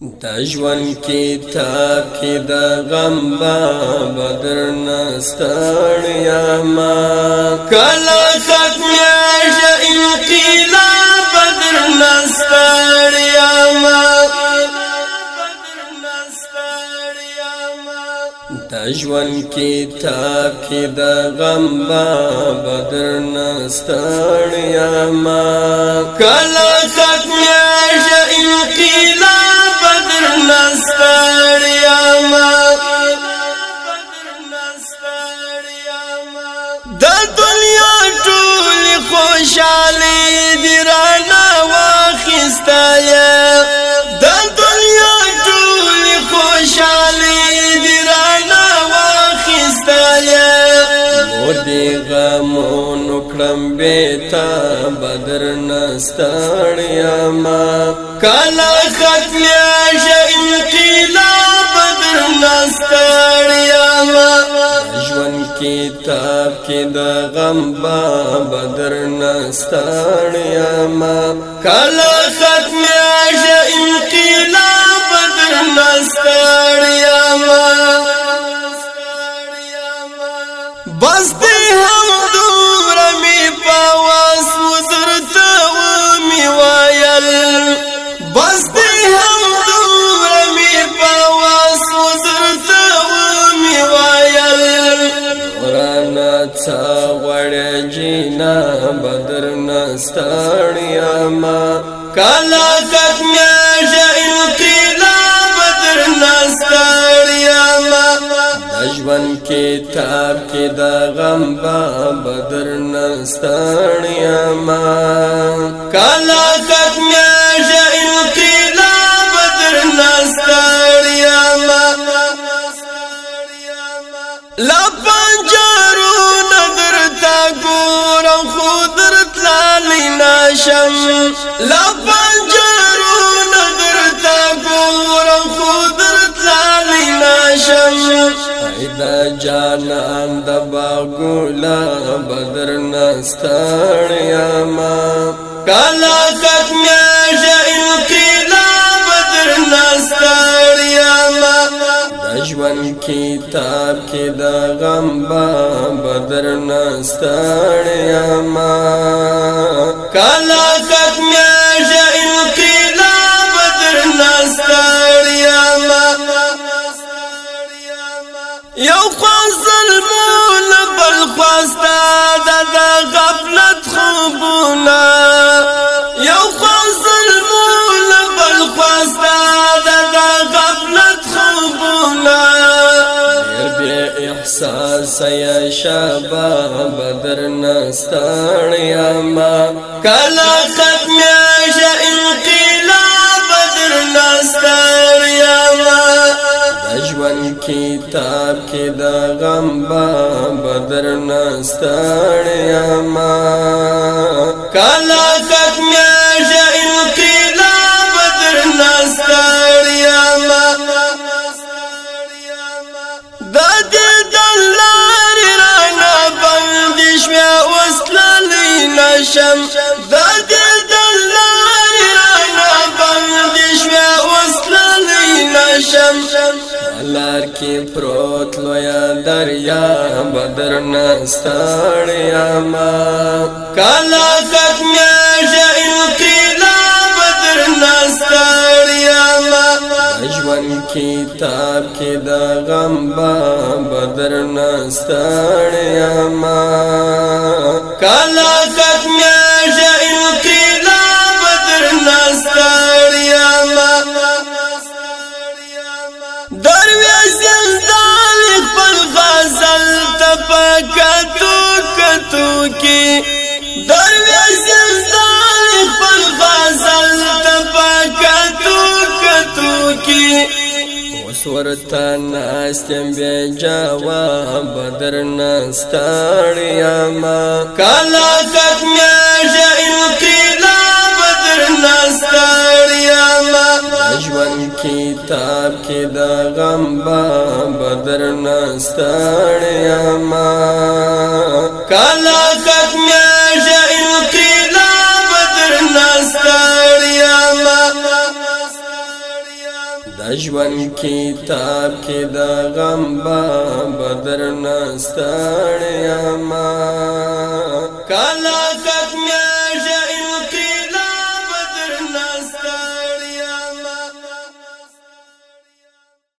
دا ژوند کتاب کی دا غم بدر نستړ یا ما کله سکیا قیلا بدر نستړ یا ما دا ژوند کتاب کی دا غم بدر نستړ یا ما کله سکیا انقلاب خوشالی دی رانا واخستا یا دا دنیا ټولی خوشالی دی رانا واخستا یا مور دی غمون اکڑم بیتا بدر نستاڑیا ما کالا ختم کې د غم با بدر نستړیا ما کله ختم عاش انقلاب بدر نستړیا ما بس دې هم دور می پواس وزرته می وایل بس مینا بدر نستړیا ما کلا زخمیا شینو تیلا بدر نستړیا ما دژوند کتاب کې د غم با بدر نستړیا ما کلا زخمیا درت لالی ناشم لا پنجرو نگرتا گورم خود درت لالی ناشم ایدا جانان دبا گولا بدر نستانیا ما کالا ژوند کتاب کې د غم بدر نستړیا ما کلا ختم شه انقلاب بدر نستړیا ما یو خپل مون بل خوستا د غفلت خوبونه سیا شابا بدر نستان یاما کلا ختم شا انقلاب بدر نستان یاما دجوان کتاب کی دا غم با بدر نستان یاما کلا ختم نشم د دې رانا لارې رانه باندې شوه وسلې نشم لار کې پروت لویا دریا بدر نستړیا ما کلا زخم شه انقلاب بدر نستړیا ما ژوند تاب کې د غم بدر نستړیا ما کلا ورتا ناستم بے جواب در نستاڑیا ما کالا ختم شا انقلاب در نستاڑیا ما جوان کتاب کی دا غم باب در نستاڑیا ما کالا ختم ژوند کتاب کې د غم بدر نستړیا ما کلا